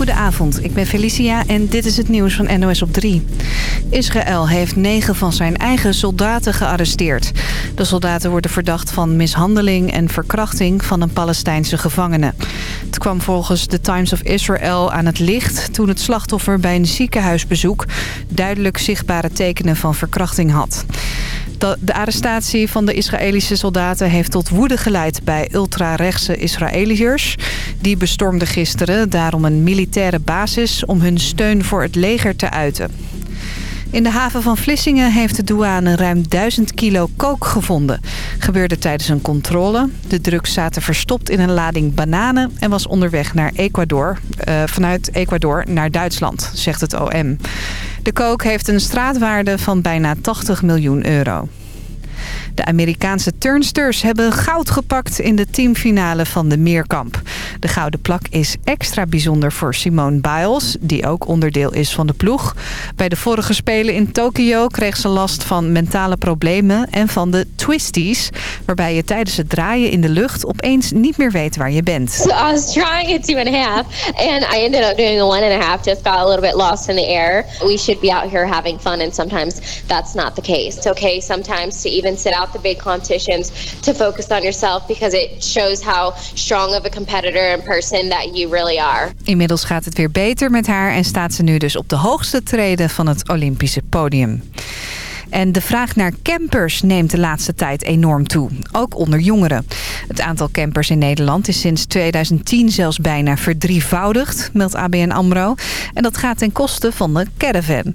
Goedenavond, ik ben Felicia en dit is het nieuws van NOS op 3. Israël heeft negen van zijn eigen soldaten gearresteerd. De soldaten worden verdacht van mishandeling en verkrachting van een Palestijnse gevangene. Het kwam volgens The Times of Israel aan het licht toen het slachtoffer bij een ziekenhuisbezoek duidelijk zichtbare tekenen van verkrachting had. De arrestatie van de Israëlische soldaten heeft tot woede geleid bij ultrarechtse Israëliërs. Die bestormden gisteren daarom een militaire basis om hun steun voor het leger te uiten. In de haven van Vlissingen heeft de douane ruim 1000 kilo kook gevonden. Gebeurde tijdens een controle. De drugs zaten verstopt in een lading bananen en was onderweg naar Ecuador, uh, vanuit Ecuador naar Duitsland, zegt het OM. De kook heeft een straatwaarde van bijna 80 miljoen euro. De Amerikaanse turnsters hebben goud gepakt in de teamfinale van de Meerkamp. De gouden plak is extra bijzonder voor Simone Biles, die ook onderdeel is van de ploeg. Bij de vorige Spelen in Tokio kreeg ze last van mentale problemen en van de twisties, waarbij je tijdens het draaien in de lucht opeens niet meer weet waar je bent. So I was trying a two and a half and I ended up doing a one and a half, just got a little bit lost in the air. We should be out here having fun and sometimes that's not the case. It's okay sometimes to even sit out the big competitions to focus on yourself because it shows how strong of a competitor and person that you really are. Inmiddels gaat het weer beter met haar en staat ze nu dus op de hoogste treden van het Olympische podium. En de vraag naar campers neemt de laatste tijd enorm toe. Ook onder jongeren. Het aantal campers in Nederland is sinds 2010 zelfs bijna verdrievoudigd, meldt ABN AMRO. En dat gaat ten koste van de caravan.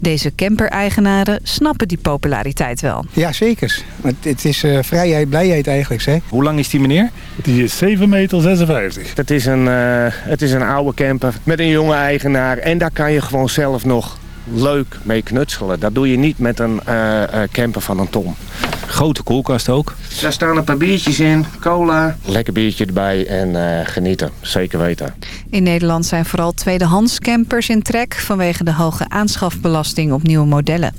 Deze camper-eigenaren snappen die populariteit wel. Ja, zeker. Het is uh, vrijheid, blijheid eigenlijk. Hè? Hoe lang is die meneer? Die is 7,56 meter. Het is, een, uh, het is een oude camper met een jonge eigenaar. En daar kan je gewoon zelf nog leuk mee knutselen. Dat doe je niet met een uh, camper van een ton. Grote koelkast ook. Daar staan een paar biertjes in, cola. Lekker biertje erbij en uh, genieten, zeker weten. In Nederland zijn vooral tweedehands campers in trek... vanwege de hoge aanschafbelasting op nieuwe modellen.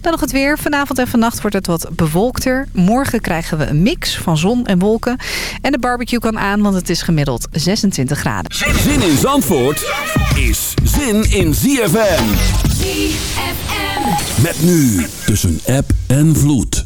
Dan nog het weer. Vanavond en vannacht wordt het wat bewolkter. Morgen krijgen we een mix van zon en wolken. En de barbecue kan aan, want het is gemiddeld 26 graden. Zin in Zandvoort is zin in ZFM. ZFM. Met nu tussen app en vloed.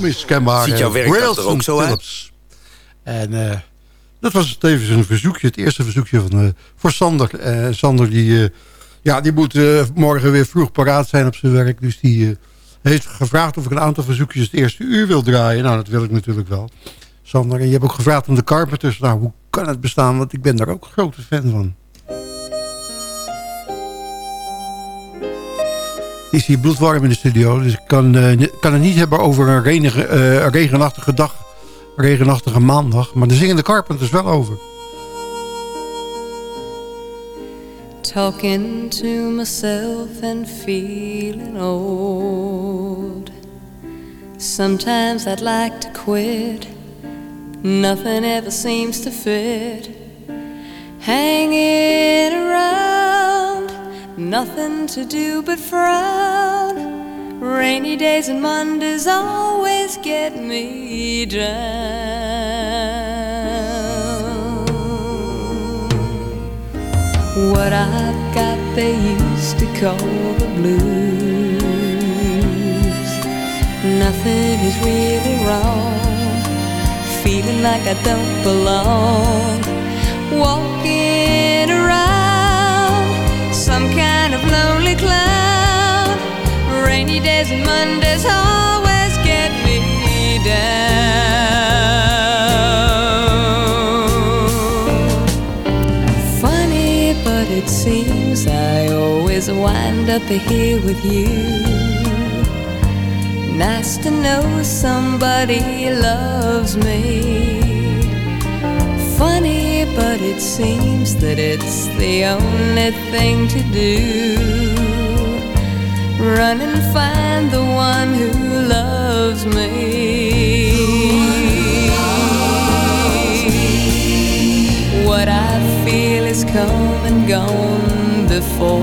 Onmiskenbare Ziet jouw werk er ook zo uit? En eh, dat was tevens een verzoekje, het eerste verzoekje van, uh, voor Sander. Uh, Sander die, ja, die moet morgen weer vroeg paraat zijn op zijn werk. Dus die heeft gevraagd of ik een aantal verzoekjes het eerste uur wil draaien. Nou, dat wil ik natuurlijk wel. Sander, en je hebt ook gevraagd om de Carpenters. Nou, hoe kan het bestaan? Want ik ben daar ook een grote fan van. Is hier bloedwarm in de studio. Dus ik kan, uh, kan het niet hebben over een renige, uh, regenachtige dag. Regenachtige maandag. Maar de Carpenters wel over. Talking to myself and feeling old. Sometimes I'd like to quit. Nothing ever seems to fit. Hanging around, nothing to do but frown. Rainy days and Mondays always get me down. What I've got they used to call the blues. Nothing is really wrong feeling like I don't belong. Walking kind of lonely cloud. Rainy days and Mondays always get me down. Funny, but it seems I always wind up here with you. Nice to know somebody loves me. But it seems that it's the only thing to do. Run and find the one who loves me. What I feel is come and gone before.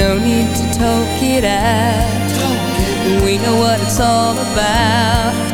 No need to talk it out. We know what it's all about.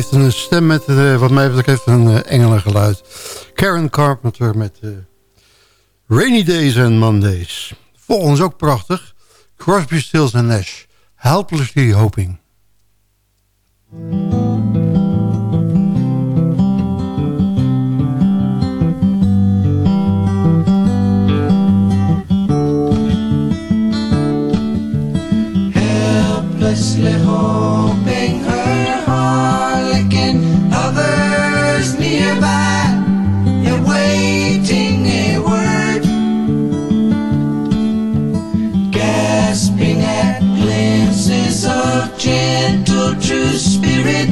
Blijft een stem met, eh, wat mij betreft, een uh, engelengeluid. Karen Carpenter met eh, Rainy Days and Mondays. Volgens ook prachtig. Crosby, Stills and Nash. Helplessly Hoping. his spirit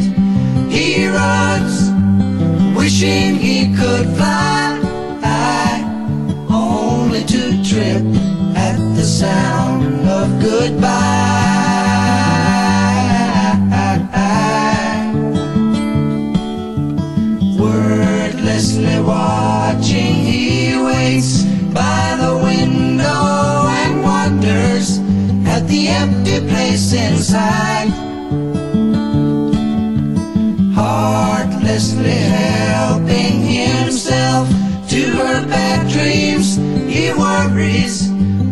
he runs, wishing he could fly, only to trip at the sound of goodbye. Wordlessly watching, he waits by the window and wonders at the empty place inside. endlessly helping himself to her bad dreams. He worries,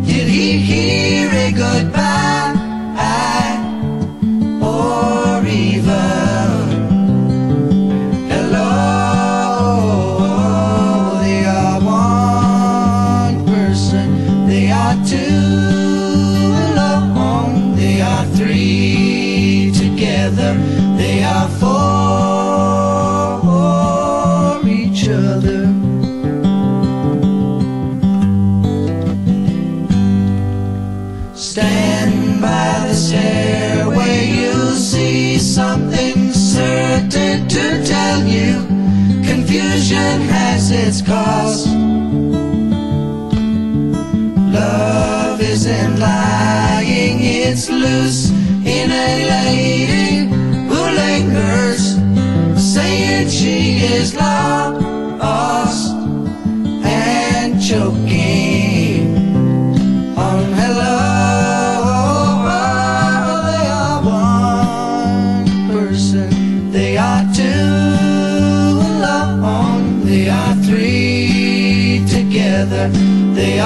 did he hear a goodbye?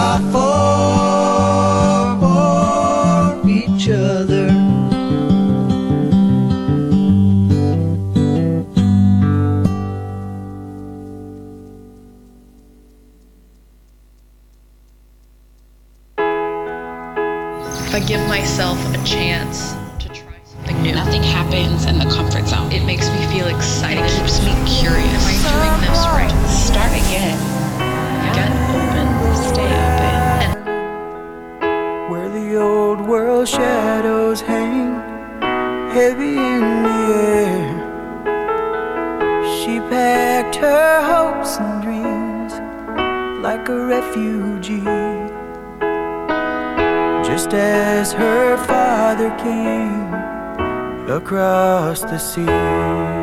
God for left her hopes and dreams like a refugee. Just as her father came across the sea.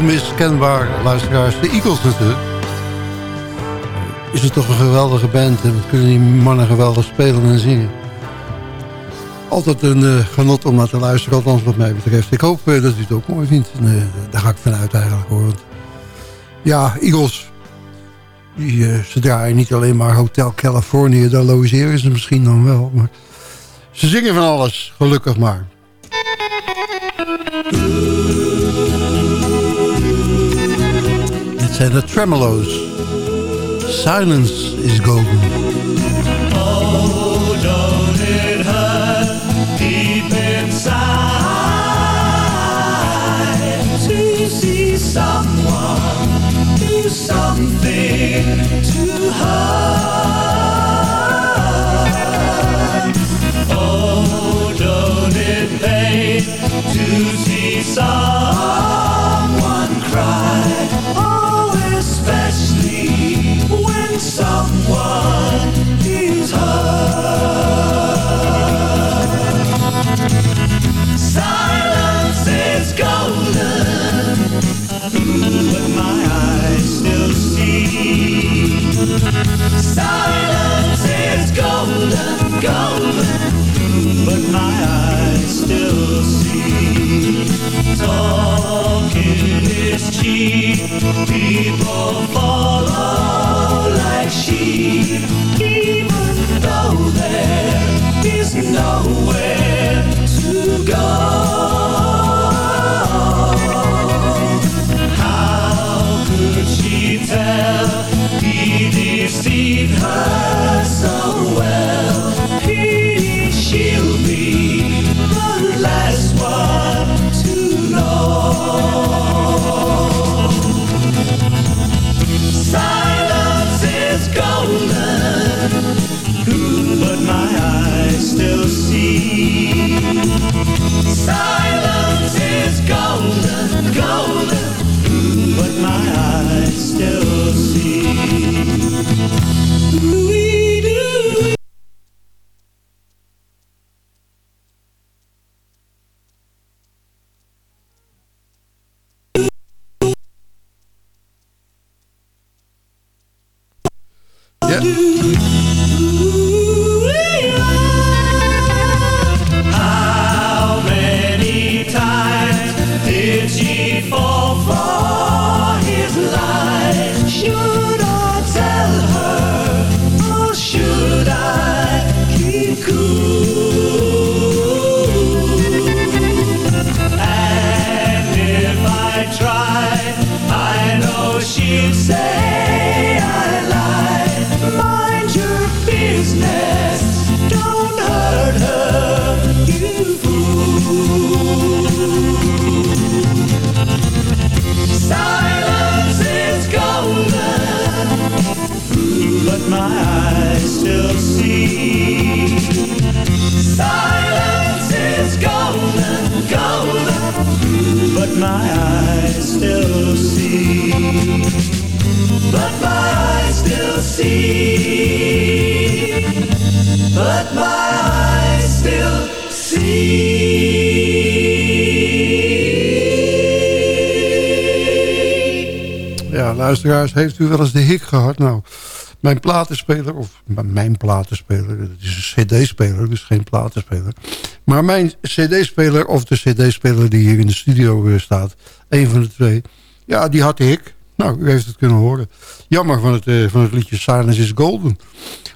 Onmiskenbaar, luisteraars. De Eagles natuurlijk. Is het toch een geweldige band en kunnen die mannen geweldig spelen en zingen. Altijd een uh, genot om naar te luisteren, althans wat mij betreft. Ik hoop uh, dat u het ook mooi vindt. Daar ga ik vanuit eigenlijk hoor. Ja, Eagles. Die, ze draaien niet alleen maar Hotel California. Daar logeren ze misschien dan wel. Maar ze zingen van alles, gelukkig maar. Zijn de Tremolos. Silence is golden. Luisteraars, heeft u wel eens de hik gehad? Nou, mijn platenspeler, of mijn platenspeler, het is een cd-speler, dus geen platenspeler. Maar mijn cd-speler, of de cd-speler die hier in de studio eh, staat, een van de twee, ja, die had hik. Nou, u heeft het kunnen horen. Jammer van het, eh, van het liedje Silence is Golden.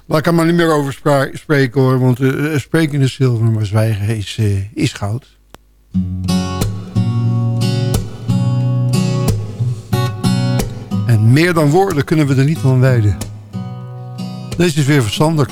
Laat ik er maar niet meer over spreken hoor, want uh, spreken is zilver, maar zwijgen is, eh, is goud. En meer dan woorden kunnen we er niet van wijden. Deze is weer verstandig.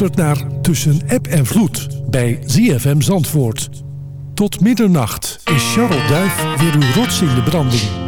Luistert naar Tussen App en Vloed bij ZFM Zandvoort. Tot middernacht is Charles Duif weer uw rots in de branding.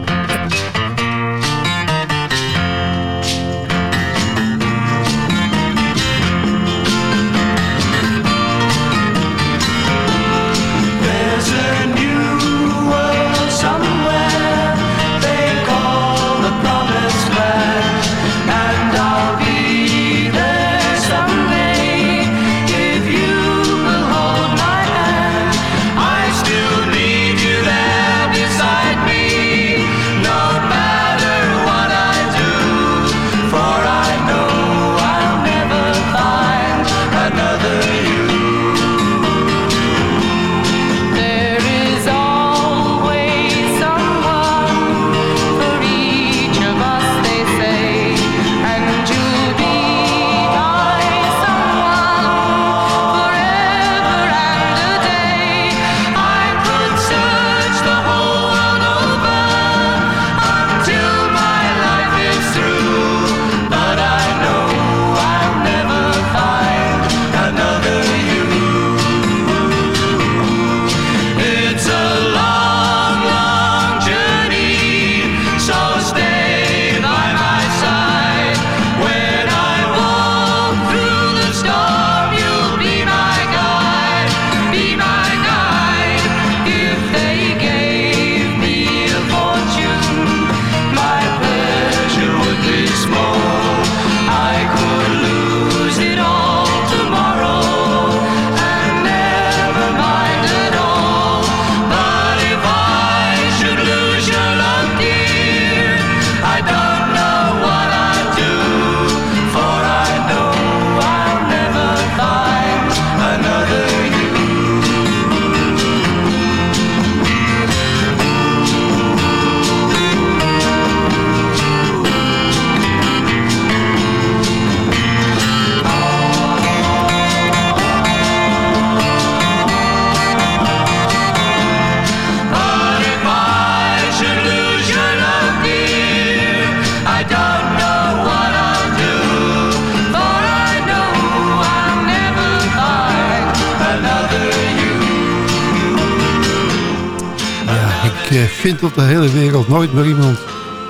Je vindt op de hele wereld nooit meer iemand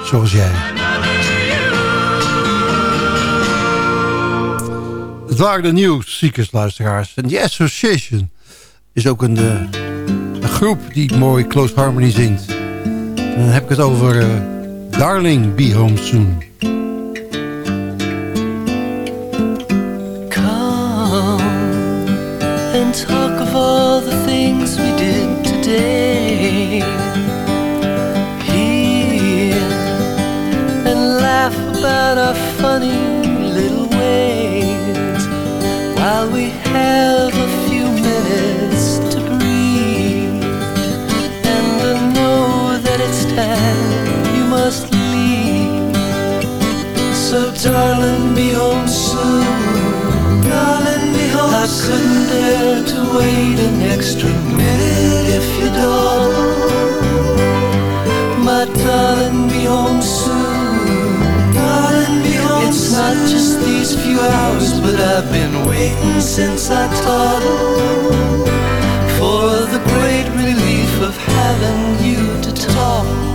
zoals jij. Het waren de nieuwsziekersluisteraars. En The Association is ook een, uh, een, groep die mooi Close Harmony zingt. En dan heb ik het over uh, Darling Be Home Soon. Come and talk of all the things we about our funny little ways while we have a few minutes to breathe. And I know that it's time you must leave. So, darling, be home soon. Darling, be home I couldn't dare to wait an extra minute if you don't. My darling, be home soon. It's not just these few hours, but I've been waiting since I toddled for the great relief of having you to talk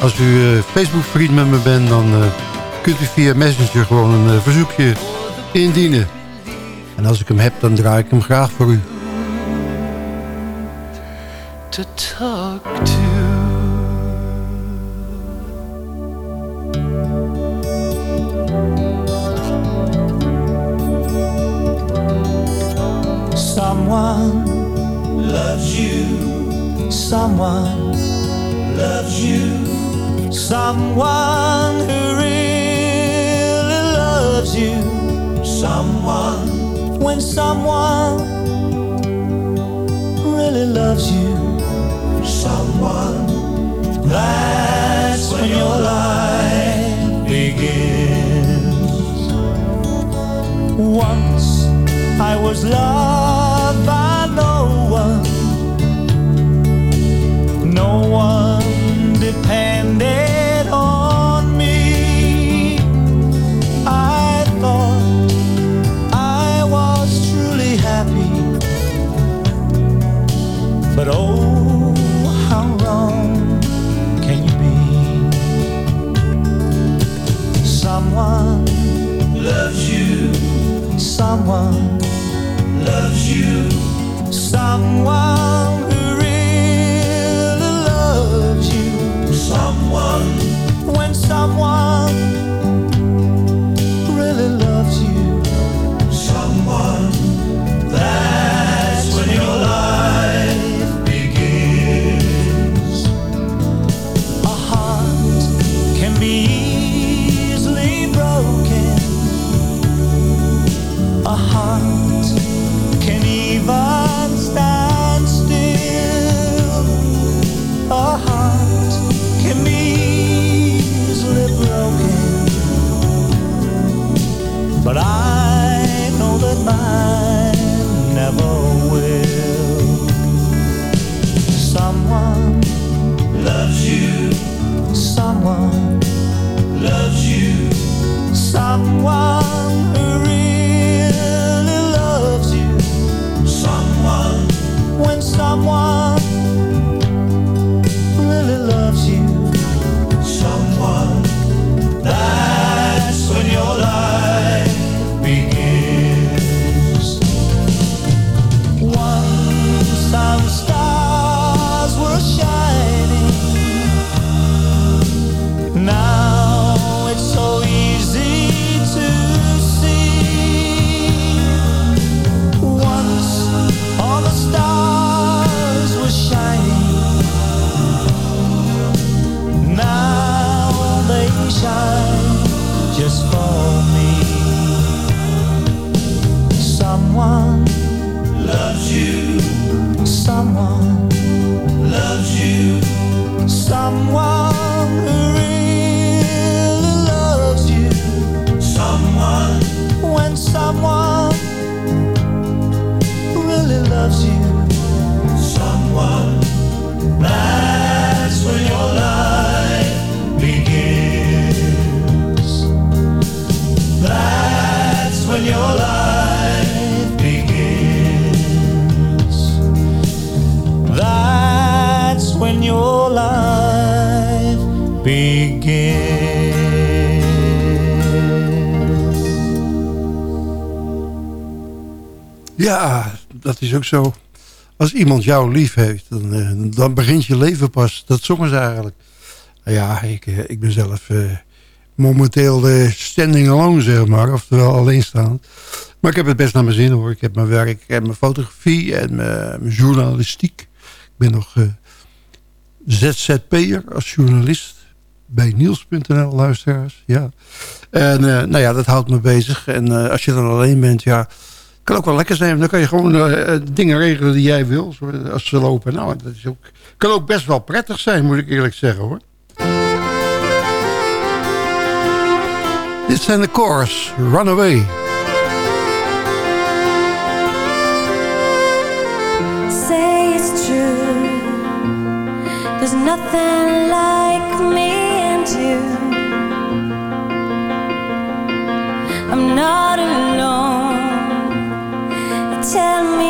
Als u eh, Facebook-vriend met me bent, dan eh, kunt u via Messenger gewoon een eh, verzoekje indienen. En als ik hem heb, dan draai ik hem graag voor u. to talk to. Someone loves you. Someone loves you. Someone who really loves you. Someone when someone really loves you. Someone that's when your life begins. Once I was loved Someone loves you. Someone is ook zo. Als iemand jou lief heeft, dan, eh, dan begint je leven pas. Dat zongen ze eigenlijk. Nou Ja, ik, eh, ik ben zelf eh, momenteel de standing alone, zeg maar. Oftewel alleenstaand. Maar ik heb het best naar mijn zin hoor. Ik heb mijn werk, ik heb mijn fotografie en mijn, mijn journalistiek. Ik ben nog ZZP'er als journalist bij Niels.nl, luisteraars. Ja. En nou ja, dat houdt me bezig. En als je dan alleen bent, ja, kan ook wel lekker zijn. Dan kan je gewoon eh, eh, dingen regelen die jij wil, zo- als ze lopen. Nou, dat is ook, kan ook best wel prettig zijn, moet ik eerlijk zeggen hoor. Dit zijn de chorus, Runaway. say it's true. There's nothing like me and you. I'm not alone. Tell me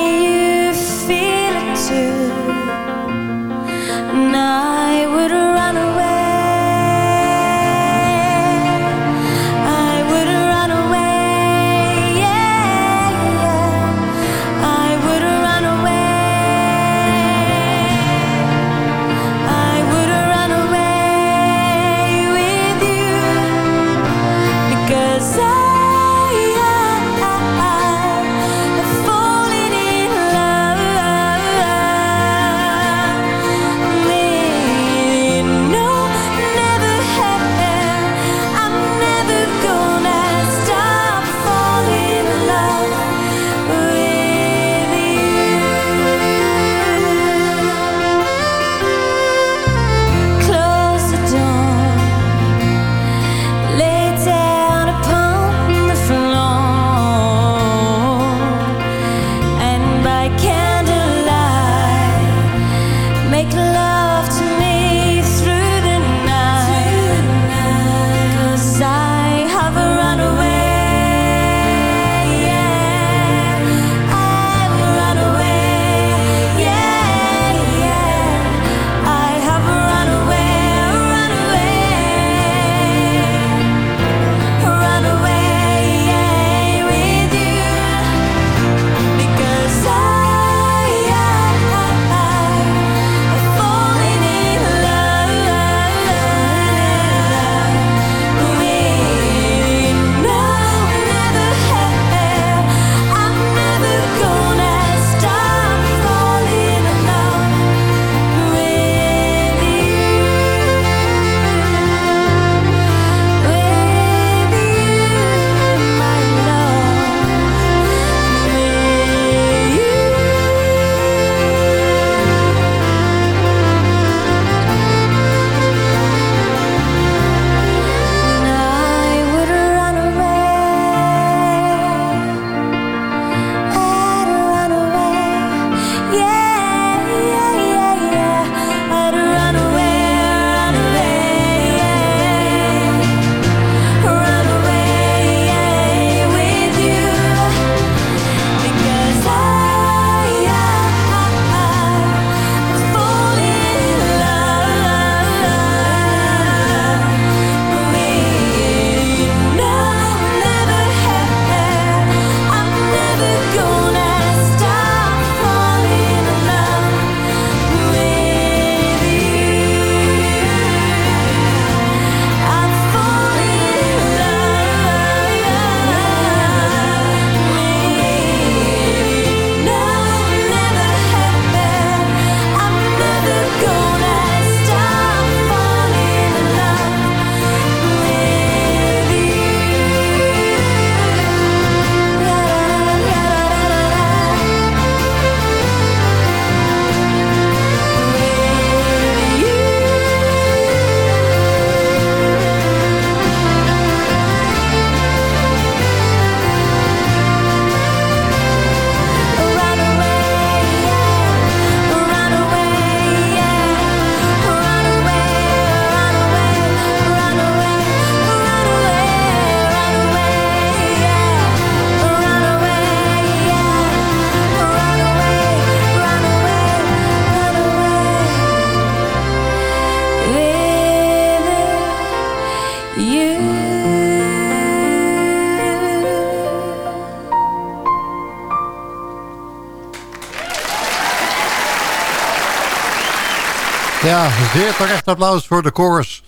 zeer terecht applaus voor de chorus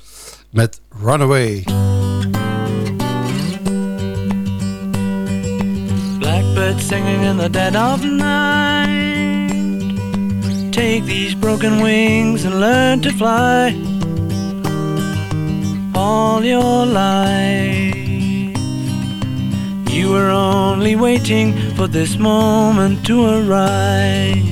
met Runaway. Blackbird singing in the dead of night. Take these broken wings and learn to fly. All your life, you were only waiting for this moment to arise.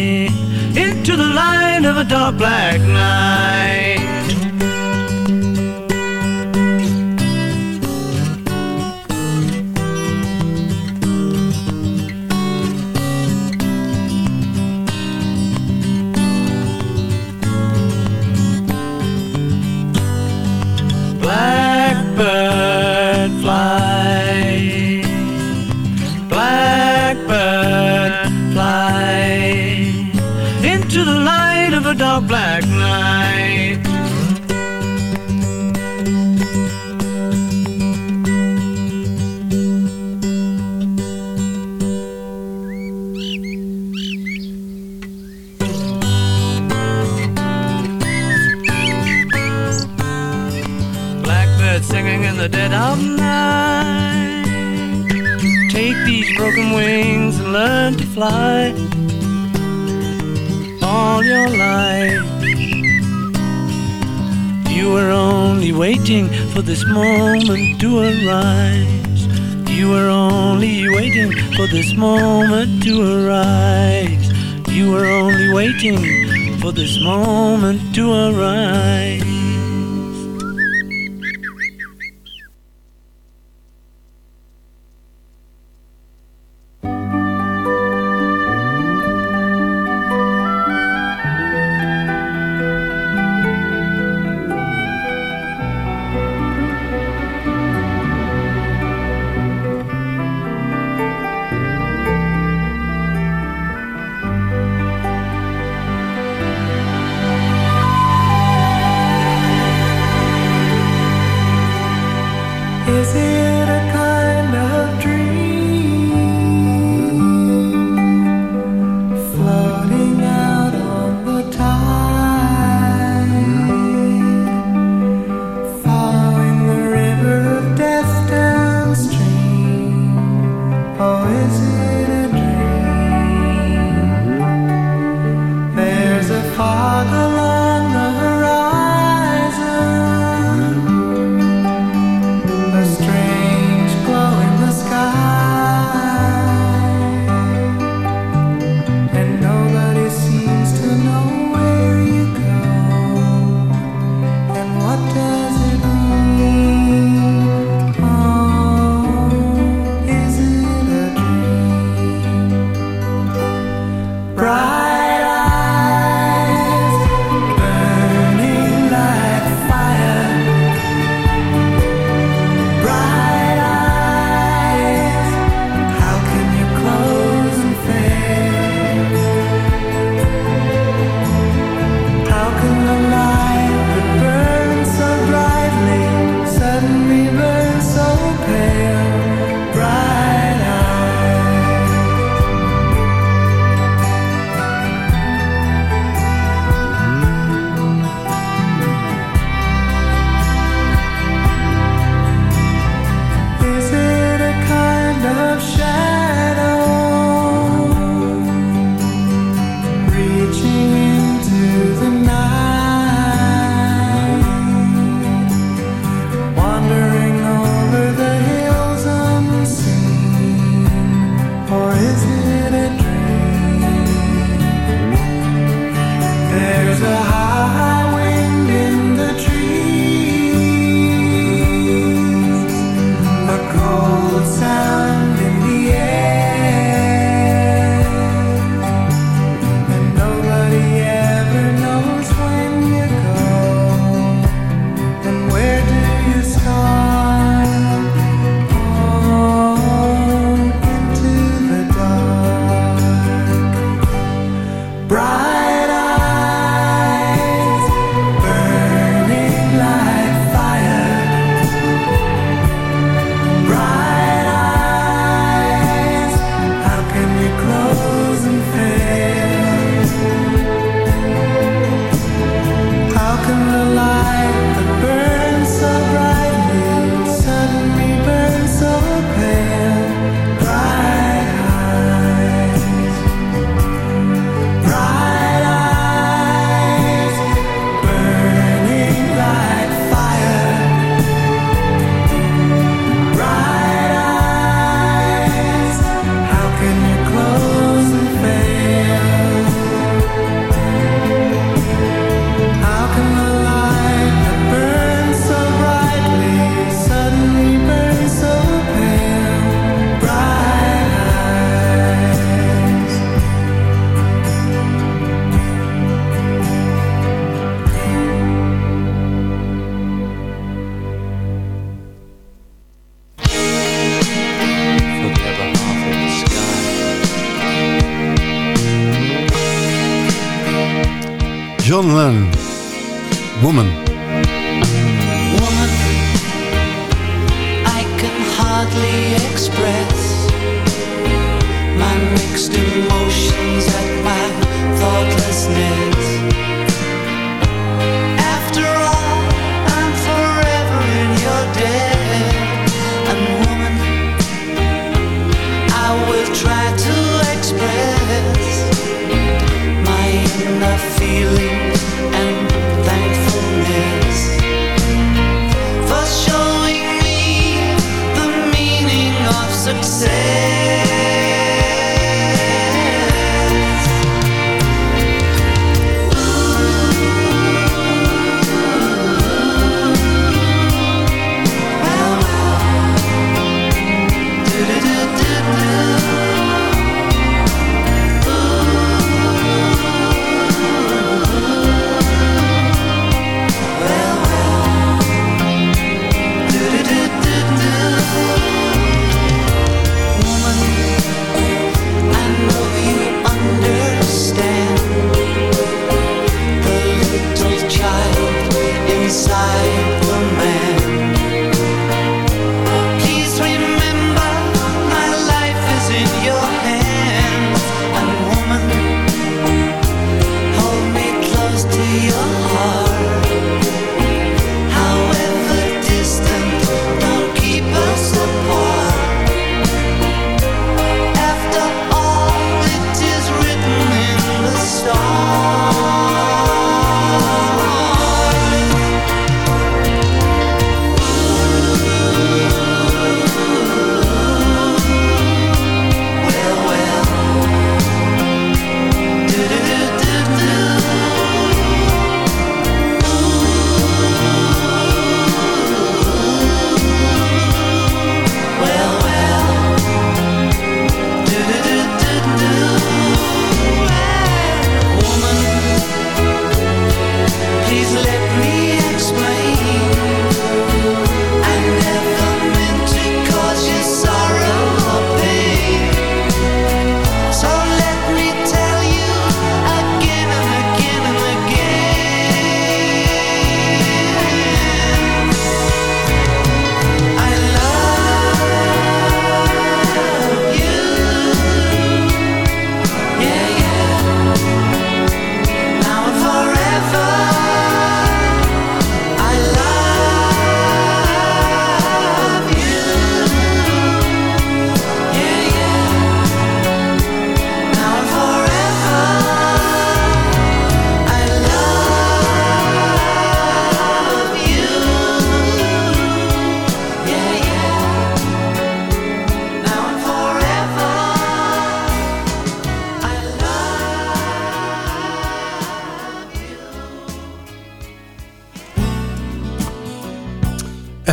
light of a dark black night. Broken wings and learn to fly all your life. You were only waiting for this moment to arise. You were only waiting for this moment to arise. You were only waiting for this moment to arise.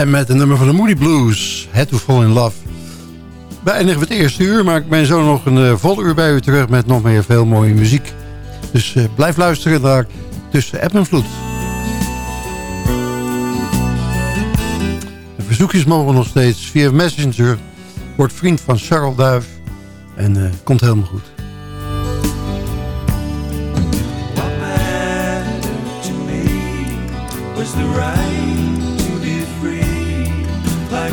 Met een nummer van de Moody Blues. Het to Fall in Love. Beëindigen we het eerste uur, maar ik ben zo nog een eh, vol uur bij u terug... met nog meer veel mooie muziek. Dus eh, blijf luisteren daar tussen app en vloed. De verzoekjes mogen nog steeds via Messenger. Word vriend van Charles Duif en eh, komt helemaal goed. the